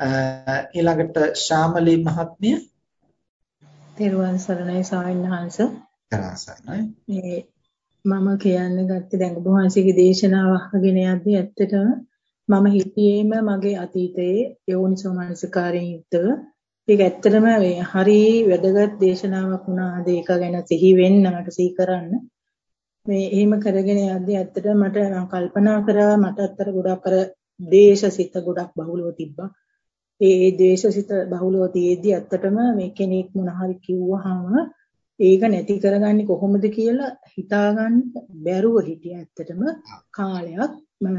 ඊළඟට ශාමලී මහත්මිය. තෙරුවන් සරණයි සාවින්හංශ කරාසයි මේ මම කියන්න ගත්තේ දැන් ඔබ වහන්සේගේ දේශනාව අහගෙන යද්දී ඇත්තටම මම හිතියේම මගේ අතීතයේ යෝනිසෝ මනසිකාරයෙන් යුක්තව ඒක ඇත්තටම හරි වැදගත් දේශනාවක් වුණා අද ඒක ගැන සිහි වෙන්න මට සිහි කරන්න. මේ එහෙම කරගෙන යද්දී ඇත්තටම මට කල්පනා කරා මට අත්තර ගොඩක් අර දේශසිත ගොඩක් බහුලව තිබ්බා ඒ දේශසිත බහුලව තියේදී ඇත්තටම මේ කෙනෙක් මොන හරි කිව්වහම ඒක නැති කරගන්නේ කොහොමද කියලා හිතාගන්න බැරුව හිටිය ඇත්තටම කාලයක්.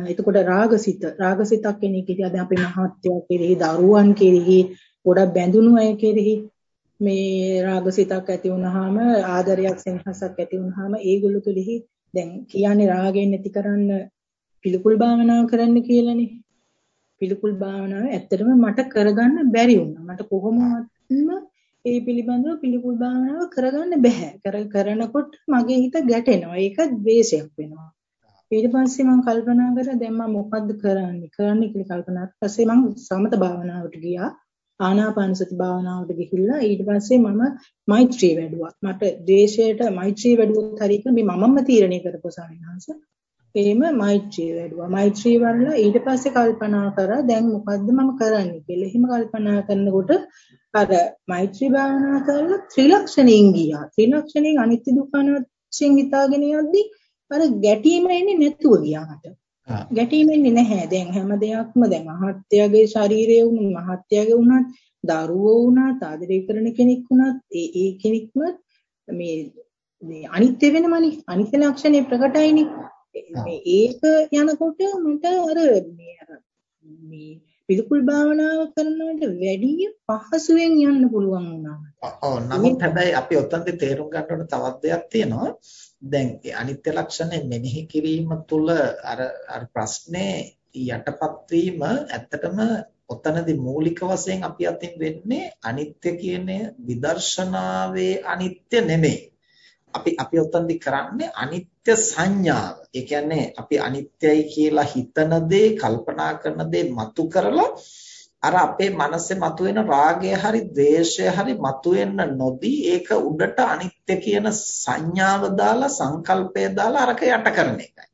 එතකොට රාගසිත රාගසිතක් කෙනෙක් හිටියා. දැන් අපේ මහත්ය කෙරෙහි දරුවන් කෙරෙහි ගොඩක් බැඳුණු අය කෙරෙහි මේ රාගසිතක් ඇති වුනහම ආදරයක් සෙනෙහසක් ඇති වුනහම ඒගොල්ලෝ කෙරෙහි දැන් කියන්නේ රාගයෙන් නැති කරන්න පිළිකුල් භාවනාව කරන්න කියලානේ. පිළිකුල් භාවනාව ඇත්තටම මට කරගන්න බැරි වුණා. මට කොහොමවත්ම ඒ පිළිබඳව පිළිකුල් භාවනාව කරගන්න බෑ. කර කරනකොට මගේ හිත ගැටෙනවා. ඒක ද්වේෂයක් වෙනවා. ඊට පස්සේ මම කල්පනා කරා දැන් මම මොකද්ද කරන්නේ? කරන්න කියලා කල්පනා කරලා පස්සේ මම සමත භාවනාවට ගියා. ආනාපාන සති භාවනාවට ගිහිල්ලා ඊට පස්සේ මම මෛත්‍රී වැඩුවා. මට ද්වේෂයට මෛත්‍රී වැඩුවොත් හරියට මේ මමම තීරණය කරපු සාමිනහස. එහෙම මෛත්‍රී වැඩුවා. මෛත්‍රී වඩලා ඊට පස්සේ කල්පනා කරා දැන් මොකද්ද මම කරන්නේ කියලා. එහෙම කල්පනා කරනකොට අර මෛත්‍රී භාවනා කරලා ත්‍රිලක්ෂණයෙන් ගියා. ත්‍රිලක්ෂණයෙන් අනිත්‍ය දුක්ඛ අනාත්ම හිතාගෙන යද්දි අර ගැටීම එන්නේ නැතුව ගියා මට. ගැටීම එන්නේ නැහැ. දැන් හැම දෙයක්ම දැන් මහත්යගේ ශරීරය වුණත් මහත්යගේ වුණත් දරුවෝ වුණත් ආදරය කරන කෙනෙක් වුණත් ඒ ඒ කෙනෙක්ම මේ මේ අනිත්‍ය වෙනමනේ. අනිත්‍ය ලක්ෂණේ ප්‍රකටයිනේ. ඒක යනකොට මට අර මේ අර මේ පිළිකුල් භාවනාව කරනවට වැඩිය පහසුවෙන් යන්න පුළුවන් වුණා. ඔව් නමුත් හැබැයි අපි ඔතනදී තේරුම් ගන්න ඕන තවත් දෙයක් තියෙනවා. දැන් අනිත්‍ය ලක්ෂණය මෙනෙහි කිරීම තුළ අර අර ප්‍රශ්නේ යටපත් වීම ඇත්තටම ඔතනදී මූලික වශයෙන් අපි අතින් වෙන්නේ අනිත්‍ය කියන විදර්ශනාවේ අනිත්‍ය නෙමෙයි. අපි අපි උතන්දි කරන්නේ අනිත්‍ය සංඥාව. ඒ කියන්නේ අපි අනිත්‍යයි කියලා හිතන දේ, කල්පනා කරන දේ මතු කරලා අර අපේ මනසේ මතුවෙන රාගය හරි ද්වේෂය හරි මතුවෙන්න නොදී ඒක උඩට අනිත්‍ය කියන සංඥාව දාලා සංකල්පය දාලා අරක යට කරන එකයි.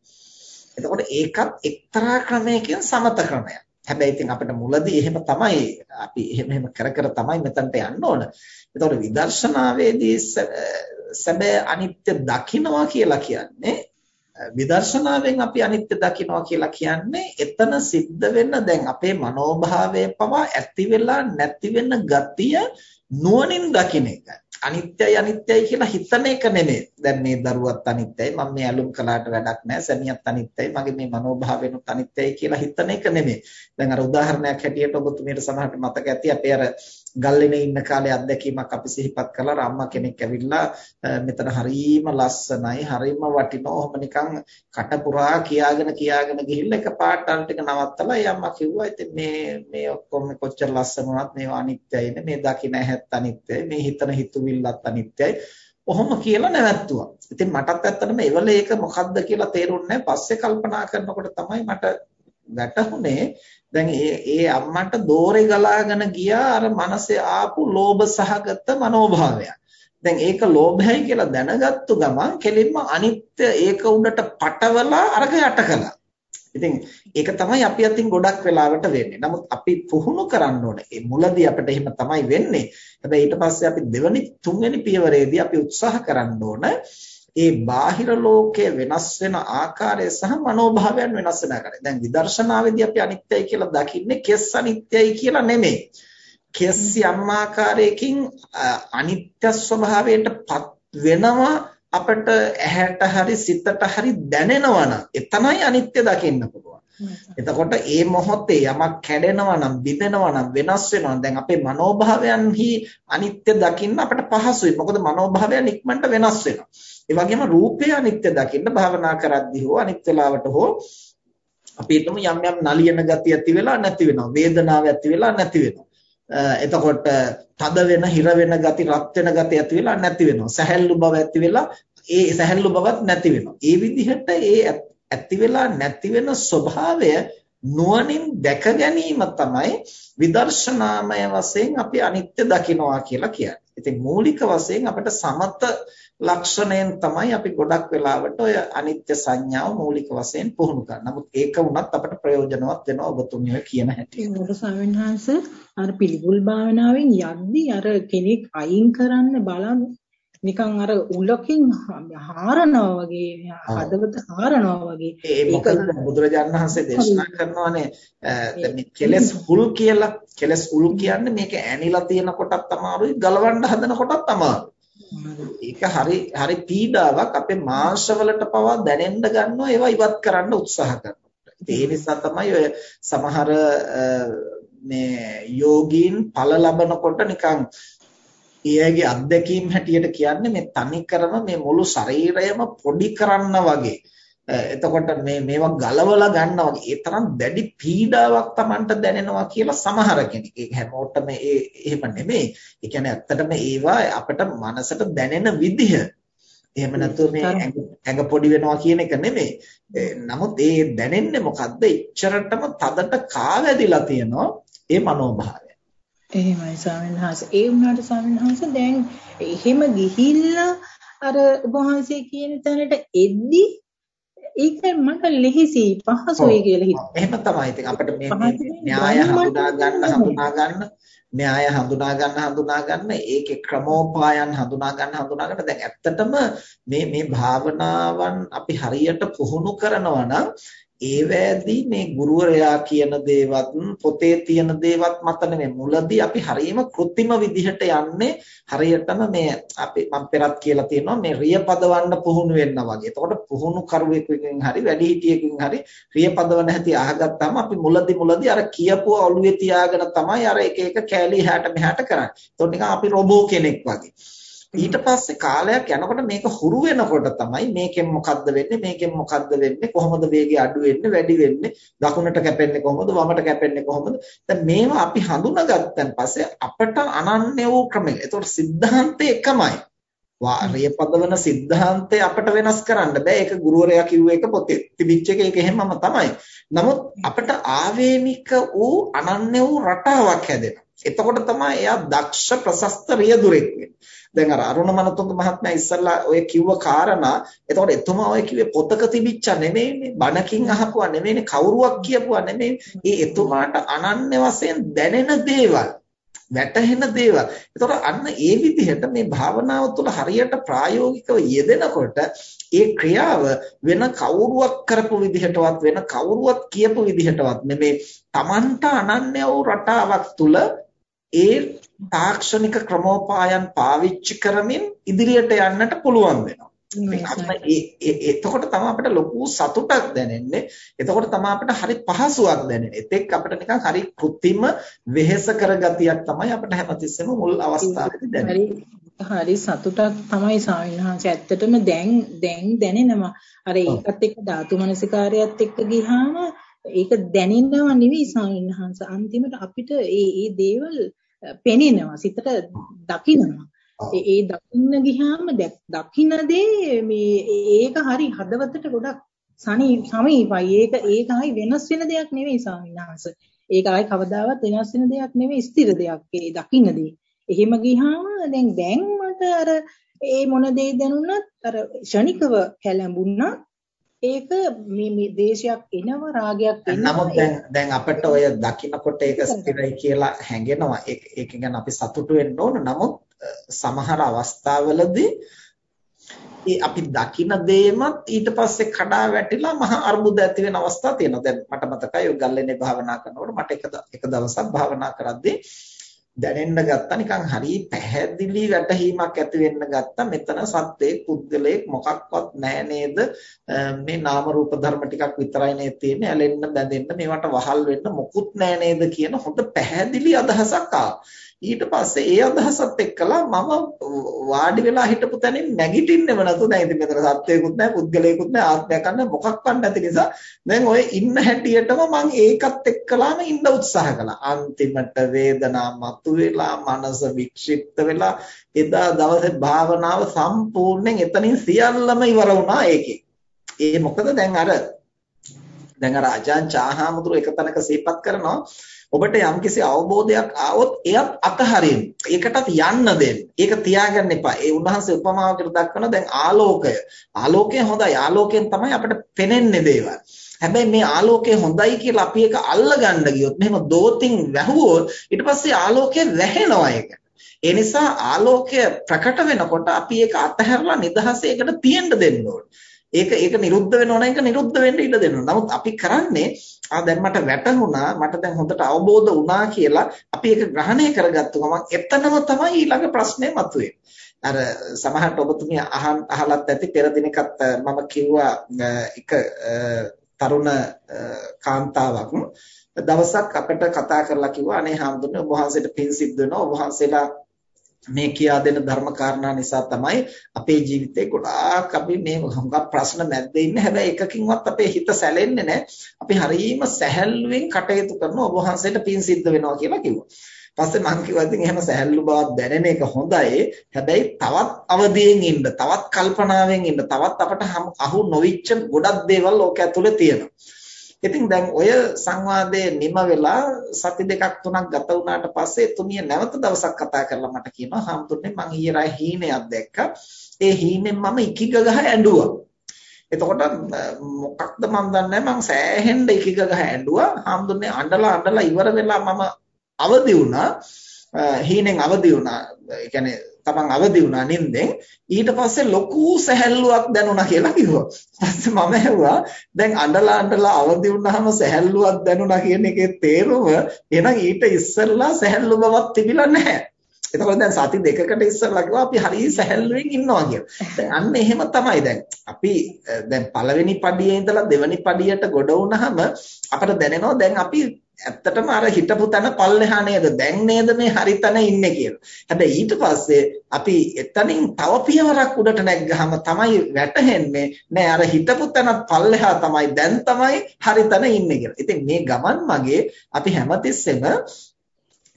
එතකොට ඒකත් එක්තරා ක්‍රමයකින් සමත ක්‍රමයක්. හැබැයි ඉතින් අපිට මුලදී එහෙම තමයි අපි එහෙම එහෙම කර කර තමයි මෙතනට යන්න ඕන. එතකොට විදර්ශනාවේදී සැබෑ අනිත්‍ය දකින්නවා කියලා කියන්නේ විදර්ශනාවෙන් අපි අනිත්‍ය දකින්නවා කියලා කියන්නේ එතන සිද්ධ වෙන්න දැන් අපේ මනෝභාවය පවා ඇති වෙලා නැති වෙන ගතිය නුවණින් දකින්න එකයි. අනිත්‍යයි අනිත්‍යයි කියලා හිතන එක නෙමෙයි. දැන් මේ දරුවත් අනිත්‍යයි, මම මේ ඇලුම් කළාට වැඩක් නැහැ, සැමියාත් අනිත්‍යයි, මගේ මේ මනෝභාවයනුත් අනිත්‍යයි කියලා හිතන එක නෙමෙයි. දැන් අර උදාහරණයක් හැටියට ඔබතුමියට සමහරට මතක ඇති අපේ අර ගල්ලෙනේ ඉන්න කාලේ අත්දැකීමක් අපි සිහිපත් කළා. අම්මා කෙනෙක් ඇවිල්ලා මෙතන හරීම ලස්සනයි හරීම වටිනවා. ඔහොම නිකන් කට පුරා කියාගෙන කියාගෙන ගිහිල්ලා එකපාරට අර ටික නවත්තලා ඒ අම්මා කිව්වා ඉතින් මේ මේ ඔක්කොම කොච්චර ලස්සන වුණත් මේවා අනිත්‍යයිනේ මේ දකින්න ඇහත් අනිත්‍යයි. මේ හිතන හිතුවිල්ලත් අනිත්‍යයි. ඔහොම කියලා නැවැත්තුවා. ඉතින් මටත් ඇත්තටම එවල ඒක මොකද්ද කියලා තේරුන්නේ පස්සේ කල්පනා කරනකොට තමයි මට වැටහුනේ දැන් ඒ ඒ අම්මට දෝරේ ගලාගෙන ගියා අර මනසේ ආපු ලෝභ සහගත මනෝභාවයක්. දැන් ඒක ලෝභයයි කියලා දැනගත්තු ගමන් කෙලින්ම අනිත්‍ය ඒක උඩට පටවලා අරක යට කළා. ඉතින් ඒක තමයි අපි අතින් ගොඩක් වෙලාවට වෙන්නේ. නමුත් අපි පුහුණු කරන්න ඕනේ. ඒ මුලදී අපිට එහෙම තමයි වෙන්නේ. හැබැයි ඊට පස්සේ අපි දෙවනි තුන්වෙනි පියවරේදී අපි උත්සාහ කරන්න ඕන ඒ බාහිර ලෝකයේ වෙනස් වෙන ආකාරය සහ මනෝභාවයන් වෙනස් වෙන ආකාරය. දැන් විදර්ශනාවේදී අපි අනිත්‍යයි කියලා දකින්නේ කෙස් අනිත්‍යයි කියලා නෙමෙයි. කෙස් යම් ආකාරයකින් අනිත්‍ය ස්වභාවයටපත් වෙනවා අපට ඇහැට හරි සිතට හරි දැනෙනවා නම් එතනයි අනිත්‍ය දකින්න පුළුවන්. එතකොට ඒ මොහොතේ යමක් කැඩෙනවා නම් බිඳෙනවා නම් වෙනස් වෙනවා දැන් අපේ මනෝභාවයන්හි අනිත්‍ය දකින්න අපට පහසුයි. මොකද මනෝභාවයන් ඉක්මනට වෙනස් වෙනවා. ඒ වගේම රූපය අනිත්‍ය දකින්න භාවනා කරද්දී හෝ අනිත් වෙලාවට හෝ අපි හිතමු යම් යම් නලියන ගතිය ඇති වෙලා නැති වෙනවා. වේදනාව ඇති වෙලා නැති වෙනවා. එතකොට තද වෙන හිර වෙන ගති රත් වෙන ගති ඇති වෙලා නැති වෙනවා. සැහැල්ලු බව ඇති වෙලා ඒ සැහැල්ලු බවත් නැති වෙනවා. ඒ විදිහට ඒ ඇති වෙලා නැති වෙන ස්වභාවය නුවණින් දැක ගැනීම තමයි විදර්ශනාමය වශයෙන් අපි අනිත්‍ය දකිනවා කියලා කියන්නේ. ඉතින් මූලික වශයෙන් අපිට සමත ලක්ෂණයෙන් තමයි අපි ගොඩක් වෙලාවට ඔය අනිත්‍ය සංඥාව මූලික වශයෙන් පුහුණු කරන්නේ. නමුත් ඒක වුණත් අපිට ප්‍රයෝජනවත් වෙනවා ඔබතුමිය කියන හැටි. ඒක ස්වාමීන් වහන්සේ අර පිළිකුල් භාවනාවෙන් යද්දී අර කෙනෙක් අයින් කරන්න බලන් නිකන් අර උලකින් හාරනවා වගේ හදවත හාරනවා වගේ ඒ මොකද බුදුරජාණන් වහන්සේ දේශනා කරනවානේ දැන් කෙලස් හුල් කියලා කෙලස් හුල් කියන්නේ මේක ඇනිලා තියෙන කොටත් අමාරුයි ගලවන්න හදන කොටත් අමාරුයි ඒක හරි හරි පීඩාවක් අපේ මාංශවලට පවා දැනෙන්න ගන්නවා ඒවා ඉවත් කරන්න උත්සාහ කරනවා ඒ නිසා තමයි ඔය සමහර මේ යෝගීන් ඵල ලබනකොට නිකන් එයාගේ අත්දැකීම් හැටියට කියන්නේ මේ තනිකරම මේ මුළු ශරීරයම පොඩි කරන්න වගේ. එතකොට මේ මේවා ගලවලා ගන්නවා ඒ තරම් දැඩි පීඩාවක් Tamanට දැනෙනවා කියලා සමහර කෙනෙක්. ඒක හැමෝටම ඒ එහෙම නෙමෙයි. ඒ කියන්නේ ඇත්තටම ඒවා අපිට මනසට දැනෙන විදිහ. එහෙම නැතුව මේ ඇඟ පොඩි වෙනවා කියන එක නෙමෙයි. නමුත් ඒ දැනෙන්නේ මොකද්ද? ඉච්චරටම තදට කාවැදිලා තියෙනවා ඒ මනෝභාවය. එහෙමයි ස්වාමීන් වහන්සේ. ඒ වුණාට ස්වාමීන් වහන්සේ දැන් එහෙම ගිහිල්ලා අර වහන්සේ කියන තැනට එද්දි ඒක මට ලෙහිසි පහසුයි කියලා හිතුවා. එහෙම තමයි. ඉතින් අපිට මේ න්‍යාය හඳුනා ගන්න හඳුනා ගන්න න්‍යාය හඳුනා ගන්න හඳුනා ගන්න. ඒකේ ක්‍රමෝපායන් හඳුනා ගන්න හඳුනා ගන්න. දැන් ඇත්තටම මේ මේ භාවනාවන් අපි හරියට පුහුණු කරනවා නම් ඒවැදී මේ ගුරුවරයා කියන දේවත් පොතේ තියෙන දේවත් මත නෙමෙයි මුලදී අපි හරීම કૃත්‍රිම විදිහට යන්නේ හරියටම මේ අපි මම පෙරත් කියලා තියෙනවා මේ රිය පදවන්න පුහුණු වෙන්න වගේ. එතකොට පුහුණු කරුවෙකුගෙන් හරි වැඩිහිටියෙකුගෙන් හරි රිය පදවන හැටි අහගත්තාම අපි මුලදී මුලදී අර කියපුව ඔළුවේ තියාගෙන තමයි අර එක එක කෑලි හැට මෙහාට කරන්නේ. එතකොට නිකන් අපි රොබෝ කෙනෙක් වගේ. ඊට පස්සේ කාලයක් යනකොට මේක හුරු වෙනකොට තමයි මේකෙන් මොකද්ද වෙන්නේ මේකෙන් මොකද්ද වෙන්නේ කොහොමද වේගය අඩු වෙන්නේ වැඩි වෙන්නේ දකුණට කැපෙන්නේ කොහොමද වමට කැපෙන්නේ කොහොමද දැන් මේවා අපි හඳුනාගත්තන් පස්සේ අපට අනන්‍ය වූ ක්‍රමයක්. ඒතකොට සිද්ධාන්තය එකමයි. වාර්ය පදවන સિદ્ધාන්තය අපට වෙනස් කරන්න බෑ. ඒක ගුරුවරයා කිව්ව එක පොතේ තිබිච්ච එක ඒක එහෙමම තමයි. නමුත් අපට ආවේනික වූ අනන්‍ය වූ රටාවක් හැදෙනවා. එතකොට තමයි එයා දක්ෂ ප්‍රශස්ත රියදුරෙක් වෙන්නේ. දැන් අර අරුණ මනතුංග මහත්මයා ඉස්සල්ලා ඔය කිව්ව කාරණා එතකොට එතුමා ඔය කිව්වේ පොතක තිබිච්ච නෙමෙයිනේ බණකින් අහපුවා නෙමෙයිනේ කවුරුවක් කියපුවා නෙමෙයි. ඒ එතුමාට අනන්‍ය වශයෙන් දැනෙන දේවල් වැටහෙන දේවල්. එතකොට අන්න ඒ විදිහට මේ භාවනාව තුළ හරියට ප්‍රායෝගිකව යෙදෙනකොට ඒ ක්‍රියාව වෙන කවුරුවක් කරපු විදිහටවත් වෙන කවුරුවක් කියපු විදිහටවත් නෙමේ Tamanta අනන්‍ය වූ රටාවක් තුළ ඒ තාක්ෂණික ක්‍රමෝපායන් පාවිච්චි කරමින් ඉදිරියට යන්නට පුළුවන් වෙනවා. එතකොට තමයි අපිට ලොකු සතුටක් දැනෙන්නේ. එතකොට තමයි අපිට හරි පහසුවක් දැනෙන්නේ. එතෙක් අපිට නිකන් හරි કૃත්‍රිම වෙහෙස කරගතියක් තමයි අපිට හැමතිස්සෙම මුල් අවස්ථාවේදී දැනෙන්නේ. හරි සතුටක් තමයි ස්වාමීන් ඇත්තටම දැන් දැන් දැනෙනවා. අර ඒකත් එක්ක ධාතු මනසිකාරයත් එක්ක ගියාම ඒක දැනෙන්නව නෙවෙයි ස්වාමීන් අන්තිමට අපිට ඒ ඒ දේවල් පෙනෙනවා සිතට දකින්නවා. ඒ දකින්න ගියාම දකින්නදී මේ ඒක හරි හදවතට ගොඩක් සනී සමීපයි. ඒක ඒක හරි වෙනස් වෙන දෙයක් නෙවෙයි ස්වාමීන් වහන්සේ. ඒක ආයි කවදාවත් වෙනස් වෙන දෙයක් නෙවෙයි ස්ථිර දෙයක්. ඒ දකින්නදී. එහෙම ගියාම දැන් දැන් මට අර ඒ මොන දේ දැනුණත් අර ක්ෂණිකව කැළඹුණා ඒක මේ මේ දේශයක් එනව රාගයක් එනවා නමුත් දැන් දැන් අපිට ඔය දකින්නකොට ඒක ස්ථිරයි කියලා හැඟෙනවා ඒක ඒක ගැන අපි සතුටු වෙන්න ඕන නමුත් සමහර අවස්ථාවලදී ඒ අපි දකින දේමත් ඊට පස්සේ කඩා වැටිලා මහා අර්බුද ඇති වෙන අවස්ථා තියෙනවා. දැන් මට මතකයි ඔය ගල්ලේනේ භාවනා කරනකොට මට එක එක දවසක් භාවනා කරද්දී දැනෙන්න ගත්තා නිකන් හරි පැහැදිලි වැටහීමක් ඇති වෙන්න ගත්තා මෙතන සත්‍යයේ පුද්ගලයෙක් මොකක්වත් නැහැ නේද? මේ නාම රූප ධර්ම ටිකක් විතරයි නේ තියෙන්නේ? ඇලෙන්න බැඳෙන්න මේවට වහල් වෙන්න මොකුත් නැහැ නේද කියන හොඳ පැහැදිලි අදහසක් ආවා. ඊට පස්සේ ඒ අදහසත් එක්කලා මම වාඩි වෙලා හිටපු තැනින් නැගිටින්නෙම නැතු දැන් ඉතින් මෙතන සත්වයකුත් නැහැ පුද්ගලයෙකුත් නැහැ ආත්මයක් නැහැ මොකක්වත් නැති නිසා දැන් ඔය ඉන්න හැටියටම මම ඒකත් එක්කලාම ඉන්න උත්සාහ කළා. අන්තිමට වේදනාව මතුවෙලා මනස වික්ෂිප්ත වෙලා එදා දවසේ භාවනාව සම්පූර්ණයෙන් එතනින් සියල්ලම ඉවර වුණා ඒකේ. ඒ මොකද දැන් අර දැන් අර අජාන් චාහාමුදුර එක තැනක සිහිපත් කරනවා ඔබට යම්කිසි අවබෝධයක් ආවොත් එයත් අතහරින්න. ඒකටත් යන්න දෙන්න. ඒක තියාගන්න එපා. ඒ උන්වහන්සේ උපමාවකට දක්වන දැන් ආලෝකය. ආලෝකය හොඳයි. ආලෝකයෙන් තමයි අපිට පෙනෙන්නේ දේවල්. හැබැයි මේ ආලෝකය හොඳයි කියලා අපි ඒක අල්ලගන්න ගියොත් මෙහෙම දෝතින් වැහුවොත් ඊට පස්සේ ආලෝකය වැහෙනවා ඒක. ඒ නිසා ආලෝකය ප්‍රකට වෙනකොට අපි ඒක අතහැරලා නිදහසේකට තියෙන්න දෙන්න ඕනේ. ඒක ඒක නිරුද්ධ වෙනවා නම් ඒක නිරුද්ධ වෙන්න ඉඩ දෙනවා. නමුත් අපි කරන්නේ ආ දැන් මට වැටහුණා මට දැන් හොඳට අවබෝධ වුණා කියලා අපි ඒක ග්‍රහණය කරගත්තු ගමන් එතනම තමයි ඊළඟ ප්‍රශ්නේ මතුවේ. අර සමහරට ඔබතුමිය අහන් අහලත් ඇති පෙර දිනකත් මම කිව්වා එක තරුණ කාන්තාවක් දවසක් අපිට කතා කරලා කිව්වා අනේ හාමුදුරනේ ඔබ වහන්සේට පින් සිද්ධ වෙනවා ඔබ වහන්සේලා මේ කියා දෙන ධර්ම කාරණා නිසා තමයි අපේ ජීවිතේ ගොඩාක් අපි මේ හුඟක් ප්‍රශ්න මැද්දේ ඉන්නේ. හැබැයි එකකින්වත් අපේ හිත සැලෙන්නේ නැහැ. අපි හරීම සැහැල්ලුවෙන් කටයුතු කරන ඔබ වහන්සේට පින් සිද්ධ වෙනවා කියලා කිව්වා. පස්සේ මං කිව්වා ඉතින් එහෙම සැහැල්ලු බවක් දැනෙන එක හොඳයි. හැබැයි තවත් අවදියෙන් ඉන්න, තවත් කල්පනාවෙන් ඉන්න, තවත් අපට අහු නොවිච්ච ගොඩක් දේවල් ලෝක ඇතුලේ තියෙනවා. ඉතින් දැන් ඔය සංවාදයේ නිම වෙලා සති දෙකක් තුනක් ගත වුණාට පස්සේ තුමිය නැවත දවසක් කතා කරලා මට කියනවා හාමුදුරනේ මං ඊයේ රායි හීනයක් දැක්කා. ඒ හීනෙන් මම ඉකිග ගහ ඇඬුවා. එතකොට මොකක්ද මන් දන්නේ මං සෑහෙන්න ඉකිග ගහ ඇඬුවා. හාමුදුරනේ අඬලා අඬලා ඉවර වෙලා මම අවදි වුණා. හීනෙන් අවදි වුණා. ඒ කියන්නේ තමන් අවදි වුණා නින්දෙන් ඊට පස්සේ ලොකු සැහැල්ලුවක් දැනුණා කියලා කිව්වා. ඊපස්සේ මම ඇහුවා දැන් අඬලා අඬලා අවදි වුණාම සැහැල්ලුවක් දැනුණා කියන එකේ තේරුම එහෙනම් ඊට ඉස්සෙල්ලා සැහැල්ලු බවක් තිබිලා නැහැ. එතකොට දැන් සති දෙකකට ඉස්සෙල්ලා කිව්වා අපි හරිය සැහැල්ලුවෙන් ඉන්නවා කියලා. දැන් අන්න එහෙම තමයි දැන් අපි දැන් පළවෙනි පඩියේ ඉඳලා දෙවෙනි පඩියට ගොඩ වුණාම අපිට දැනෙනවා දැන් අපි ඇත්තටම අර හිටපු තැන පල්ලෙහා නේද දැන් නේද මේ හරි තැන ඉන්නේ කියලා. හැබැයි ඊට පස්සේ අපි එතනින් තව පියවරක් උඩට නැග්ගහම තමයි වැටහෙන්නේ නෑ අර හිටපු තැනත් පල්ලෙහා තමයි දැන් තමයි හරි තැන ඉන්නේ කියලා. ඉතින් මේ ගමන් මගේ අපි හැමතිස්සෙම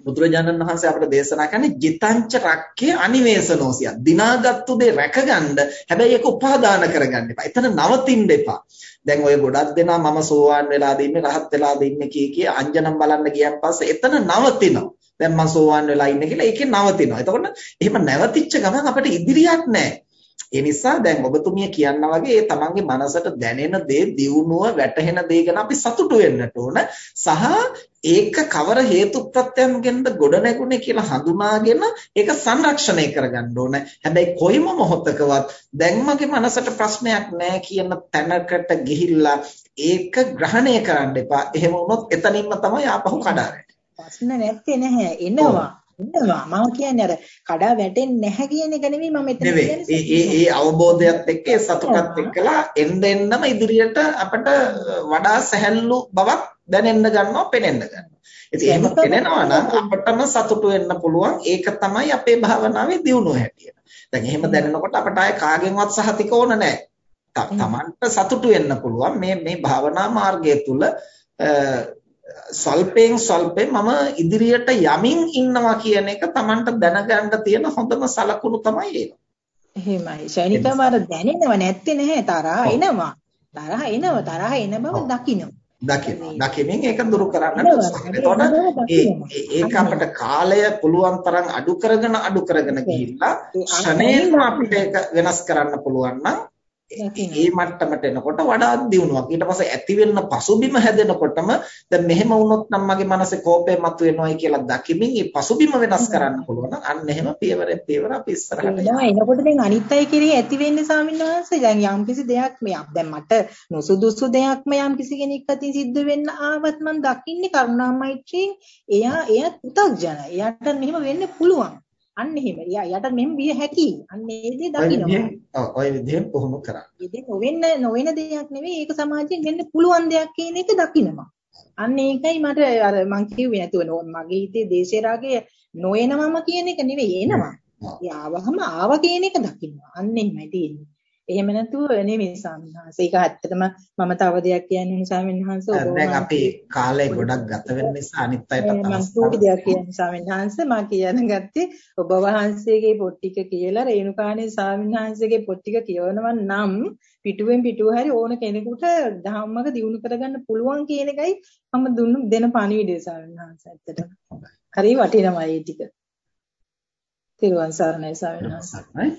බුදුරජාණන් වහන්සේ අපිට දේශනා කරන්නේ ජිතංච රක්කේ අනිවේසනෝසිය. දිනාගත්තු දේ රැකගන්න හැබැයි ඒක උපාදාන කරගන්න එපා. එතන නවතින්න එපා. දැන් ඔය ගොඩක් දෙනා මම සෝවාන් වෙලාද ඉන්නේ රහත් වෙලාද ඉන්නේ කී කී අංජනම් බලන්න ගියන් පස්සේ එතන නවතිනවා. දැන් මම සෝවාන් වෙලා ඉන්නේ කියලා ඒකේ නවතිනවා. එතකොට එහෙම නැවතිච්ච ගමන් අපිට ඉදිරියක් නැහැ. ඒ නිසා දැන් ඔබතුමිය කියනා වගේ ඒ තමන්ගේ මනසට දැනෙන දේ දියුණුව වැටහෙන දේ ගැන අපි සතුටු වෙන්නට ඕන සහ ඒක කවර හේතු ප්‍රත්‍යයන්ගෙන්ද ගොඩ නැගුණේ කියලා හඳුනාගෙන ඒක සංරක්ෂණය කරගන්න ඕන. හැබැයි කොයිම මොහොතකවත් දැන් මගේ මනසට ප්‍රශ්නයක් නැහැ කියන තැනකට ගිහිල්ලා ඒක ග්‍රහණය කරන්න එපා. එහෙම වුණොත් එතනින්ම තමයි ආපහු කඩාරන්නේ. ප්‍රශ්න නැත්තේ නැහැ එනවා. ඉන්නවා. මම කියන්නේ අර කඩා වැටෙන්නේ නැහැ කියන එක නෙමෙයි මම එතන කියන්නේ. ඒ ඒ අවබෝධයත් එක්ක ඒ සතුටත් එක්කලා එන්න එන්නම ඉදිරියට අපට වඩා සැහැල්ලු බවක් දැනෙන්න ගන්නවා පෙනෙන්න ගන්නවා. ඉතින් එහෙම පෙනෙනවා නම් අපටම සතුටු වෙන්න පුළුවන්. ඒක තමයි අපේ භාවනාවේ දියුණුව හැටියට. දැන් එහෙම දැනෙනකොට අපට ආයේ කාගෙන්වත් සහතික ඕන නැහැ. තමන්ට සතුටු වෙන්න පුළුවන් මේ මේ භාවනා මාර්ගය තුල සල්පයෙන් සල්පේ මම ඉදිරියට යමින් ඉන්නවා කියන එක Tamanට දැනගන්න තියෙන හොඳම සලකුණු තමයි ඒක. එහෙමයි. ශනිකම අර දැනෙනව නැත්තේ නැහැ තරහා එනවා. තරහා එනවා තරහා එන බව දකිනවා. දකිනවා. දකිමින් ඒක දුරු කරන්නට උත්සාහ කරනවා. ඒක අපිට කාලය පුළුවන් තරම් අඩු කරගෙන අඩු කරගෙන ගිහිල්ලා ශනේම අපිට ඒක වෙනස් කරන්න පුළුවන් නම් ඒ මට්ටමට එනකොට වඩාත් දියුණුවක්. ඊට පස්සේ ඇති වෙන්න පසුබිම හැදෙනකොටම දැන් මෙහෙම වුණොත් නම් මගේ මනසේ කෝපය මතුවෙනවායි කියලා දකිමින් ඒ පසුබිම වෙනස් කරන්න පුළුවන්. අන්න එහෙම පියවරෙන් පියවර අපි ඉස්සරහට යනවා. එනකොට දැන් අනිත් අය කෙරෙහි ඇති වෙන්නේ ස්වාමීන් වහන්සේ දැන් යම්කිසි දෙයක් මේ දැන් මට නොසුදුසු දෙයක්ම යම්කිසි කෙනෙක් අතින් සිද්ධ වෙන්න ආවත් මම දකින්නේ කරුණා මෛත්‍රියෙන් එයා එයා පුතග්ජන. එයාට මෙහෙම වෙන්න පුළුවන්. අන්න එහෙම. යා යට මෙහෙම විය හැකි. අන්න ඒ දේ දකින්න. ඔව් ඔය විදිහෙන් පුහුණු කරා. ඒ දේ නොවෙන්න නොවන දෙයක් නෙවෙයි. ඒක සමාජයෙන් වෙන්න පුළුවන් දෙයක් කියන එක දකින්නවා. අන්න ඒකයි මට අර මං කිව්වේ නැතුව මගේ හිතේ දේශේ රාගය නොයනවම කියන එක නෙවෙයි එනවා. යාවහම ආව කියන එක දකින්නවා. අන්න එහෙමයි තියෙන්නේ. එහෙම නැතුව නෙමෙයි ස්වාමීන් වහන්සේ. ඒක ඇත්තටම මම තව දෙයක් කියන්නේ ස්වාමීන් වහන්සේ ඔබ දැන් අපි කාලය ගොඩක් ගත වෙන නිසා අනිත් අවස්ථාවක් මම දෙයක් කියන්නේ ස්වාමීන් වහන්සේ මම කියන්න ගත්තේ ඔබ වහන්සේගේ පොත් ටික කියලා රේණුකාණේ ස්වාමීන් වහන්සේගේ පොත් ටික කියවනවා නම් පිටුවෙන් පිටුව හැරි ඕන කෙනෙකුට ධම්මක දිනු කරගන්න පුළුවන් කියන එකයි මම දුන්න දෙන පණිවිඩය ස්වාමීන් වහන්සේ ඇත්තටම. හරි වටිනවා මේ ටික. තිරුවන් සරණයි ස්වාමීන් වහන්සේ.